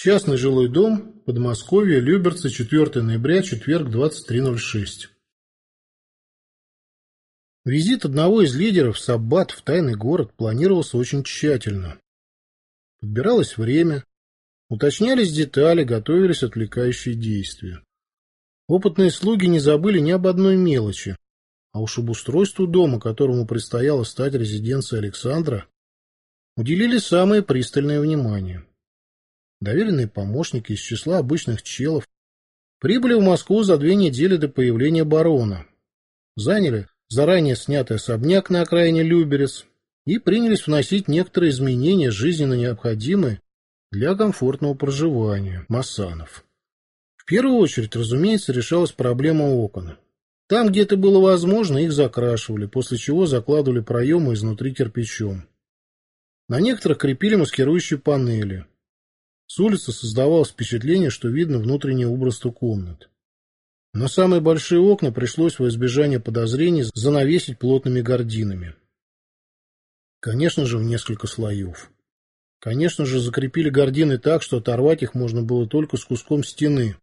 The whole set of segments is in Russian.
Частный жилой дом, Подмосковье, Люберцы, 4 ноября, четверг, 23.06. Визит одного из лидеров Саббат в тайный город планировался очень тщательно. Подбиралось время, уточнялись детали, готовились отвлекающие действия. Опытные слуги не забыли ни об одной мелочи, а уж об устройству дома, которому предстояло стать резиденцией Александра, уделили самое пристальное внимание доверенные помощники из числа обычных челов, прибыли в Москву за две недели до появления барона, заняли заранее снятый особняк на окраине Люберец и принялись вносить некоторые изменения, жизненно необходимые для комфортного проживания Массанов. В первую очередь, разумеется, решалась проблема окон. Там, где это было возможно, их закрашивали, после чего закладывали проемы изнутри кирпичом. На некоторых крепили маскирующие панели – с улицы создавалось впечатление, что видно внутреннее убранство комнат. На самые большие окна пришлось во избежание подозрений занавесить плотными гардинами. Конечно же, в несколько слоев. Конечно же, закрепили гардины так, что оторвать их можно было только с куском стены.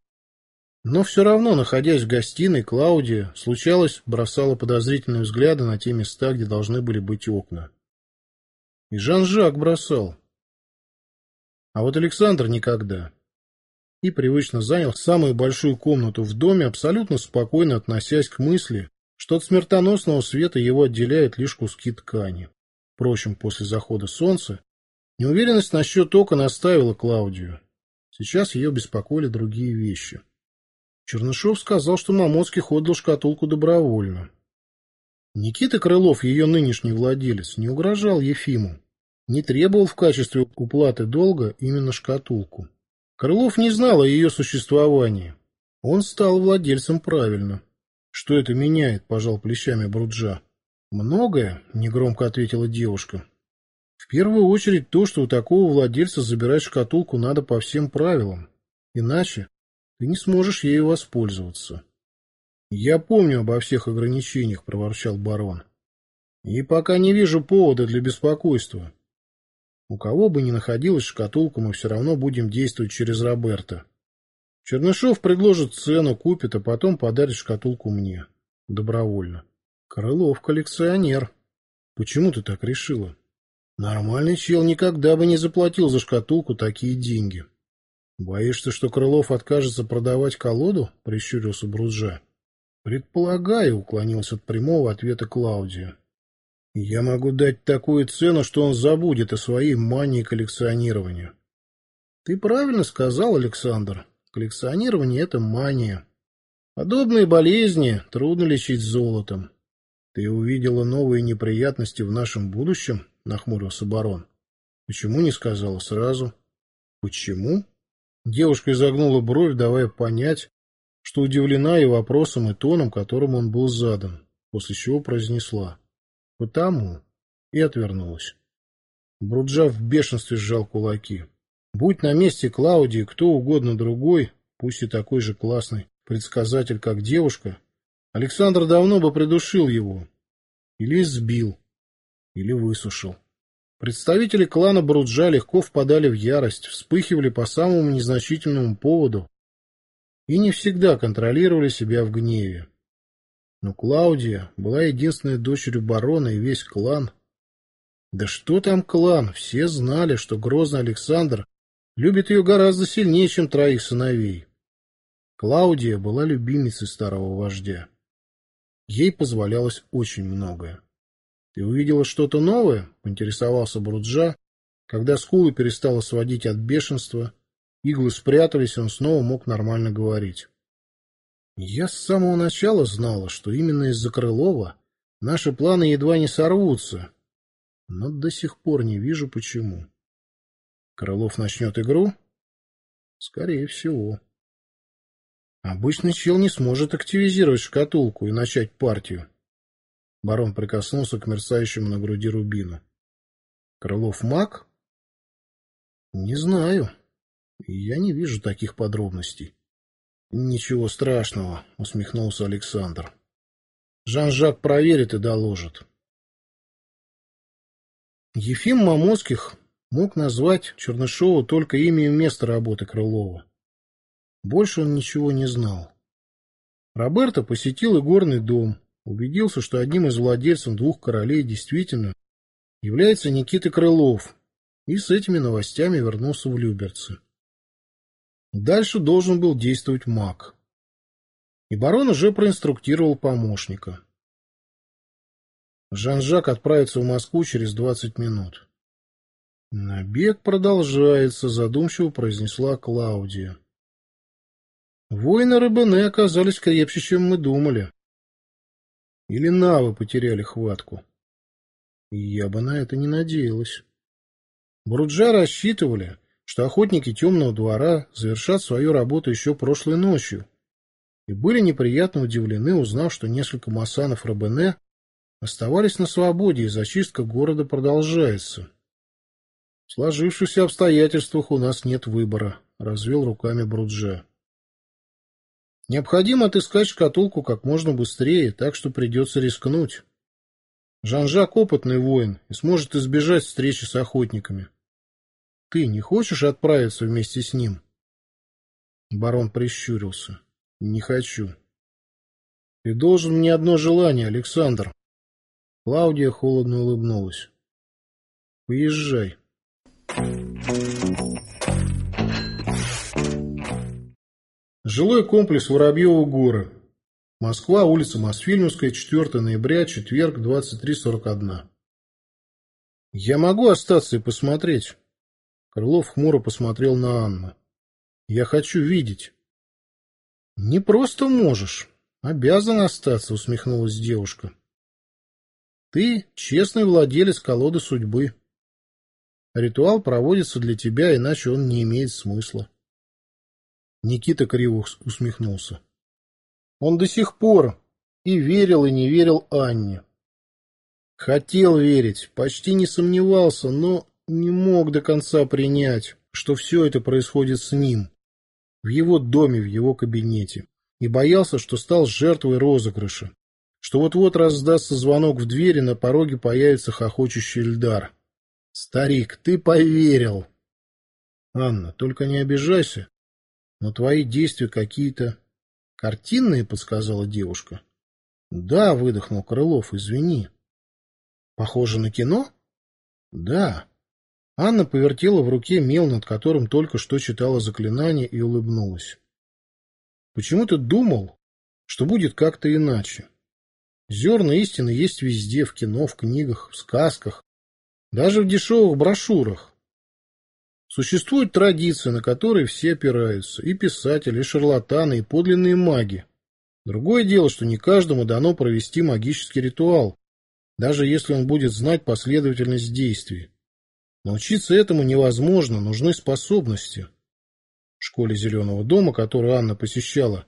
Но все равно, находясь в гостиной, Клаудия, случалось, бросала подозрительные взгляды на те места, где должны были быть окна. И Жан-Жак бросал. А вот Александр никогда. И привычно занял самую большую комнату в доме, абсолютно спокойно относясь к мысли, что от смертоносного света его отделяют лишь куски ткани. Впрочем, после захода солнца неуверенность насчет окон оставила Клаудию. Сейчас ее беспокоили другие вещи. Чернышов сказал, что Мамоцких отдал шкатулку добровольно. Никита Крылов, ее нынешний владелец, не угрожал Ефиму не требовал в качестве уплаты долга именно шкатулку. Крылов не знал о ее существовании. Он стал владельцем правильно. Что это меняет, пожал плечами Бруджа. Многое, негромко ответила девушка. В первую очередь то, что у такого владельца забирать шкатулку надо по всем правилам. Иначе ты не сможешь ею воспользоваться. Я помню обо всех ограничениях, проворчал барон. И пока не вижу повода для беспокойства. У кого бы ни находилась шкатулка, мы все равно будем действовать через Роберта. Чернышов предложит цену, купит, а потом подарит шкатулку мне. Добровольно. Крылов коллекционер. Почему ты так решила? Нормальный чел никогда бы не заплатил за шкатулку такие деньги. Боишься, что Крылов откажется продавать колоду? Прищурился Брузжа. Предполагаю, уклонился от прямого ответа Клаудия. Я могу дать такую цену, что он забудет о своей мании коллекционирования. Ты правильно сказал, Александр. Коллекционирование — это мания. Подобные болезни трудно лечить золотом. Ты увидела новые неприятности в нашем будущем? Нахмурился барон. Почему не сказала сразу? Почему? Девушка изогнула бровь, давая понять, что удивлена и вопросом, и тоном, которым он был задан, после чего произнесла. Потому и отвернулась. Бруджа в бешенстве сжал кулаки. Будь на месте Клаудии кто угодно другой, пусть и такой же классный предсказатель, как девушка, Александр давно бы придушил его. Или сбил, или высушил. Представители клана Бруджа легко впадали в ярость, вспыхивали по самому незначительному поводу и не всегда контролировали себя в гневе. Но Клаудия была единственной дочерью барона и весь клан. Да что там клан, все знали, что грозный Александр любит ее гораздо сильнее, чем троих сыновей. Клаудия была любимицей старого вождя. Ей позволялось очень многое. «Ты увидела что-то новое?» — поинтересовался Бруджа, когда скулы перестала сводить от бешенства, иглы спрятались, он снова мог нормально говорить. Я с самого начала знала, что именно из-за Крылова наши планы едва не сорвутся, но до сих пор не вижу почему. Крылов начнет игру? Скорее всего. Обычный чел не сможет активизировать шкатулку и начать партию. Барон прикоснулся к мерцающему на груди рубину. Крылов маг? Не знаю. Я не вижу таких подробностей. Ничего страшного, усмехнулся Александр. Жан-Жак проверит и доложит. Ефим Мамоцких мог назвать Чернышову только имя и место работы Крылова. Больше он ничего не знал. Роберто посетил игорный дом, убедился, что одним из владельцев двух королей действительно является Никита Крылов, и с этими новостями вернулся в Люберцы. Дальше должен был действовать маг. И барон уже проинструктировал помощника. Жан-Жак отправится в Москву через двадцать минут. Набег продолжается, задумчиво произнесла Клаудия. Воины Рыбене оказались крепче, чем мы думали. Или навы потеряли хватку. Я бы на это не надеялась. Бруджа рассчитывали, что охотники темного двора завершат свою работу еще прошлой ночью, и были неприятно удивлены, узнав, что несколько массанов Робене оставались на свободе, и зачистка города продолжается. В сложившихся обстоятельствах у нас нет выбора, — развел руками Бруджа. Необходимо отыскать шкатулку как можно быстрее, так что придется рискнуть. Жан-Жак опытный воин и сможет избежать встречи с охотниками. Ты не хочешь отправиться вместе с ним? Барон прищурился. Не хочу. Ты должен мне одно желание, Александр. Клаудия холодно улыбнулась. Поезжай. Жилой комплекс Воробьева горы. Москва, улица Мосфильмовская, 4 ноября, четверг, 23.41. Я могу остаться и посмотреть? Крылов хмуро посмотрел на Анну. «Я хочу видеть». «Не просто можешь. Обязан остаться», — усмехнулась девушка. «Ты честный владелец колоды судьбы. Ритуал проводится для тебя, иначе он не имеет смысла». Никита криво усмехнулся. Он до сих пор и верил, и не верил Анне. Хотел верить, почти не сомневался, но не мог до конца принять, что все это происходит с ним, в его доме, в его кабинете, и боялся, что стал жертвой розыгрыша, что вот-вот раздастся звонок в дверь, и на пороге появится хохочущий Эльдар. «Старик, ты поверил!» «Анна, только не обижайся, но твои действия какие-то картинные», — подсказала девушка. «Да», — выдохнул Крылов, — «извини». «Похоже на кино?» «Да». Анна повертела в руке мел, над которым только что читала заклинание, и улыбнулась. Почему-то думал, что будет как-то иначе. Зерна истины есть везде, в кино, в книгах, в сказках, даже в дешевых брошюрах. Существует традиция, на которой все опираются, и писатели, и шарлатаны, и подлинные маги. Другое дело, что не каждому дано провести магический ритуал, даже если он будет знать последовательность действий. Научиться этому невозможно, нужны способности. В школе Зеленого дома, которую Анна посещала,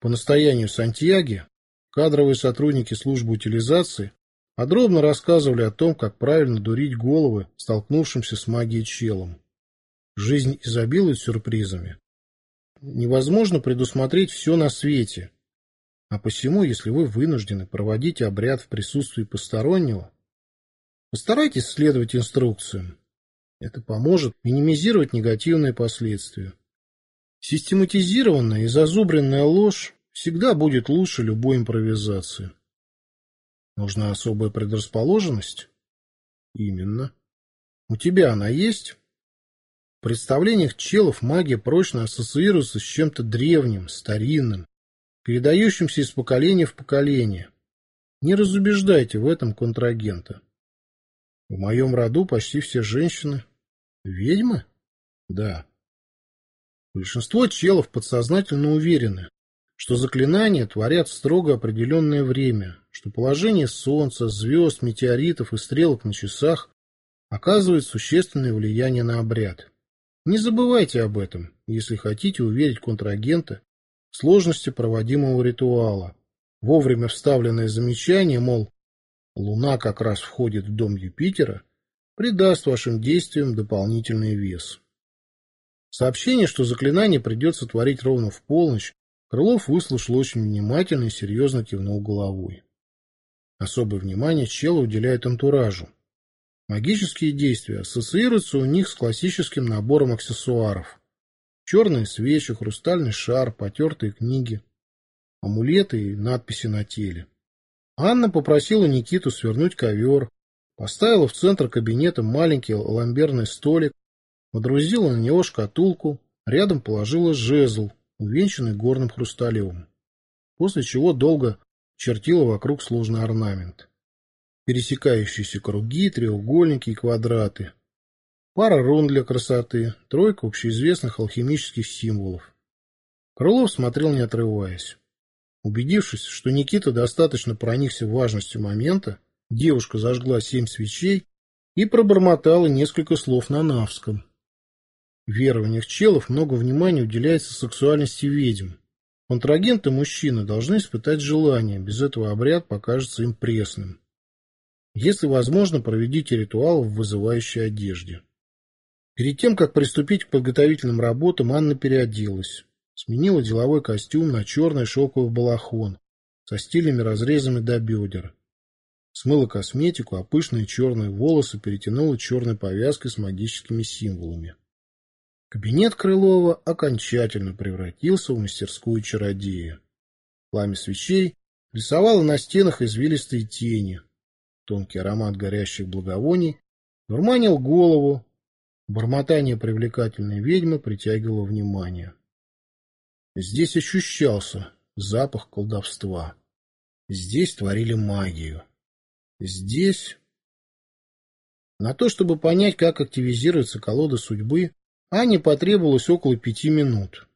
по настоянию Сантьяги, кадровые сотрудники службы утилизации подробно рассказывали о том, как правильно дурить головы столкнувшимся с магией челом. Жизнь изобилует сюрпризами. Невозможно предусмотреть все на свете. А посему, если вы вынуждены проводить обряд в присутствии постороннего, постарайтесь следовать инструкциям. Это поможет минимизировать негативные последствия. Систематизированная и зазубренная ложь всегда будет лучше любой импровизации. Нужна особая предрасположенность? Именно. У тебя она есть? В представлениях челов магия прочно ассоциируется с чем-то древним, старинным, передающимся из поколения в поколение. Не разубеждайте в этом контрагента. В моем роду почти все женщины Ведьмы? Да. Большинство челов подсознательно уверены, что заклинания творят строго определенное время, что положение Солнца, звезд, метеоритов и стрелок на часах оказывает существенное влияние на обряд. Не забывайте об этом, если хотите уверить контрагента в сложности проводимого ритуала. Вовремя вставленное замечание, мол, Луна как раз входит в дом Юпитера – придаст вашим действиям дополнительный вес. Сообщение, что заклинание придется творить ровно в полночь, Крылов выслушал очень внимательно и серьезно кивнул головой. Особое внимание Чела уделяет антуражу. Магические действия ассоциируются у них с классическим набором аксессуаров. Черные свечи, хрустальный шар, потертые книги, амулеты и надписи на теле. Анна попросила Никиту свернуть ковер, поставила в центр кабинета маленький ламберный столик, водрузила на него шкатулку, рядом положила жезл, увенчанный горным хрусталем, после чего долго чертила вокруг сложный орнамент. Пересекающиеся круги, треугольники и квадраты. Пара рун для красоты, тройка общеизвестных алхимических символов. Крылов смотрел не отрываясь. Убедившись, что Никита достаточно проникся важностью момента, девушка зажгла семь свечей и пробормотала несколько слов на навском. В верованиях челов много внимания уделяется сексуальности ведьм. Контрагенты мужчины должны испытать желание, без этого обряд покажется им пресным. Если возможно, проведите ритуал в вызывающей одежде. Перед тем, как приступить к подготовительным работам, Анна переоделась. Сменила деловой костюм на черный шелковый балахон со стильными разрезами до бедер. Смыла косметику, а пышные черные волосы перетянула черной повязкой с магическими символами. Кабинет Крылова окончательно превратился в мастерскую чародея. Пламя свечей рисовало на стенах извилистые тени. Тонкий аромат горящих благовоний дурманил голову. Бормотание привлекательной ведьмы притягивало внимание. Здесь ощущался запах колдовства. Здесь творили магию. Здесь... На то, чтобы понять, как активизируется колода судьбы, Ане потребовалось около пяти минут.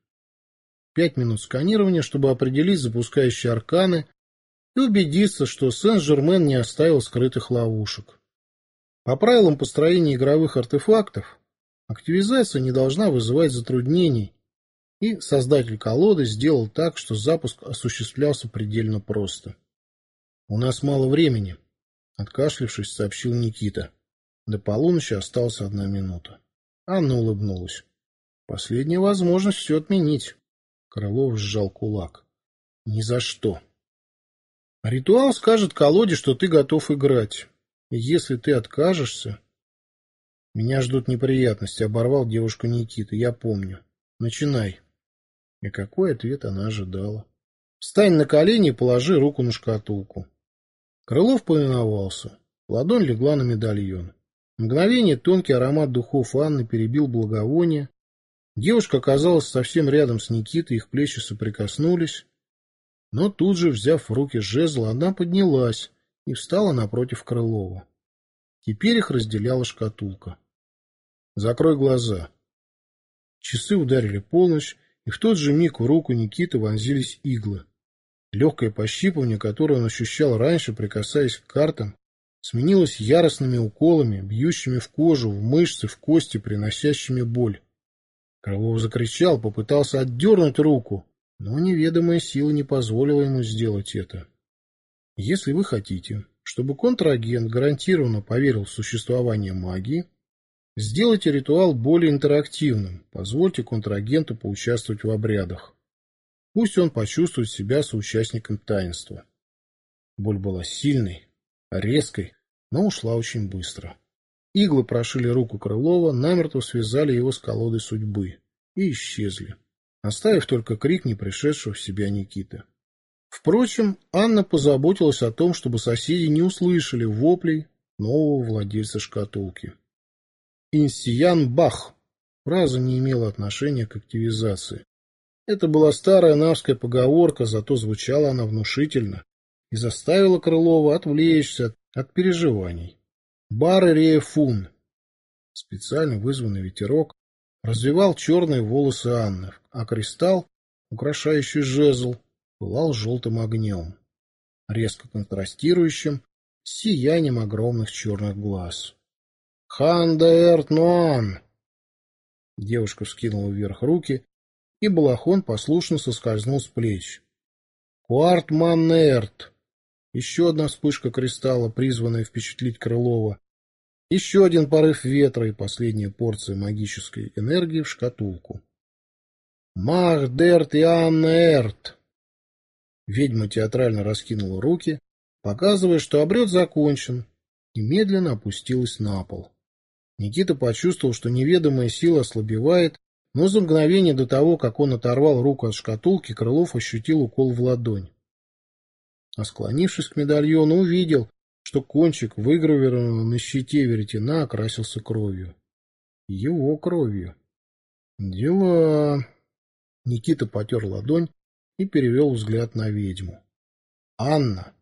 Пять минут сканирования, чтобы определить запускающие арканы и убедиться, что Сен-Жермен не оставил скрытых ловушек. По правилам построения игровых артефактов, активизация не должна вызывать затруднений, и создатель колоды сделал так, что запуск осуществлялся предельно просто. «У нас мало времени», — откашлившись, сообщил Никита. До полуночи осталась одна минута. Анна улыбнулась. «Последняя возможность все отменить». Крылов сжал кулак. «Ни за что». «Ритуал скажет колоде, что ты готов играть. Если ты откажешься...» «Меня ждут неприятности», — оборвал девушку Никита. «Я помню. Начинай». И какой ответ она ожидала? Встань на колени и положи руку на шкатулку. Крылов повиновался. Ладонь легла на медальон. Мгновение тонкий аромат духов Анны перебил благовоние. Девушка оказалась совсем рядом с Никитой, их плечи соприкоснулись. Но тут же, взяв в руки жезл, она поднялась и встала напротив Крылова. Теперь их разделяла шкатулка. «Закрой глаза». Часы ударили полночь, и в тот же миг в руку Никиты вонзились иглы. Легкое пощипывание, которое он ощущал раньше, прикасаясь к картам, сменилось яростными уколами, бьющими в кожу, в мышцы, в кости, приносящими боль. Крылов закричал, попытался отдернуть руку, но неведомая сила не позволила ему сделать это. Если вы хотите, чтобы контрагент гарантированно поверил в существование магии, Сделайте ритуал более интерактивным, позвольте контрагенту поучаствовать в обрядах. Пусть он почувствует себя соучастником таинства. Боль была сильной, резкой, но ушла очень быстро. Иглы прошили руку Крылова, намертво связали его с колодой судьбы и исчезли, оставив только крик не пришедшего в себя Никиты. Впрочем, Анна позаботилась о том, чтобы соседи не услышали воплей нового владельца шкатулки. Инсиян Бах. Фраза не имела отношения к активизации. Это была старая навская поговорка, зато звучала она внушительно и заставила Крылова отвлечься от, от переживаний. Бар Фун. Специально вызванный ветерок развивал черные волосы Анны, а кристалл, украшающий жезл, пылал желтым огнем, резко контрастирующим с сиянием огромных черных глаз. Хандаэрт Нуан!» Девушка вскинула вверх руки, и балахон послушно соскользнул с плеч. «Куарт Маннерт!» Еще одна вспышка кристалла, призванная впечатлить Крылова. Еще один порыв ветра и последняя порция магической энергии в шкатулку. «Махдерт и Аннерт!» Ведьма театрально раскинула руки, показывая, что обрет закончен, и медленно опустилась на пол. Никита почувствовал, что неведомая сила ослабевает, но за мгновение до того, как он оторвал руку от шкатулки, Крылов ощутил укол в ладонь. А склонившись к медальону, увидел, что кончик выгравированного на щите веретена окрасился кровью. Его кровью. Дела... Никита потер ладонь и перевел взгляд на ведьму. Анна.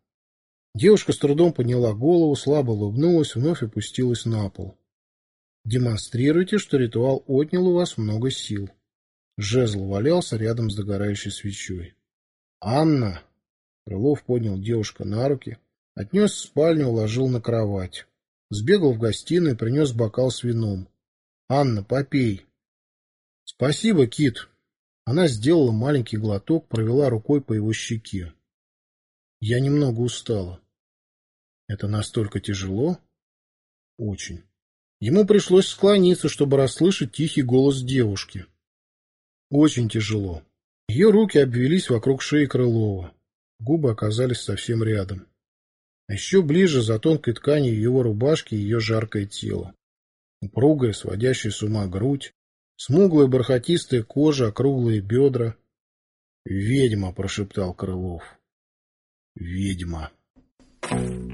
Девушка с трудом подняла голову, слабо улыбнулась, вновь опустилась на пол. Демонстрируйте, что ритуал отнял у вас много сил. Жезл валялся рядом с догорающей свечой. Анна. Крылов поднял девушку на руки, отнес в спальню, уложил на кровать. Сбегал в гостиную и принес бокал с вином. Анна, попей. Спасибо, Кит. Она сделала маленький глоток, провела рукой по его щеке. Я немного устала. Это настолько тяжело? Очень. Ему пришлось склониться, чтобы расслышать тихий голос девушки. Очень тяжело. Ее руки обвелись вокруг шеи Крылова. Губы оказались совсем рядом. А еще ближе за тонкой тканью его рубашки ее жаркое тело. Упругая, сводящая с ума грудь, смуглая бархатистая кожа, округлые бедра. «Ведьма!» — прошептал Крылов. «Ведьма!» Thank you.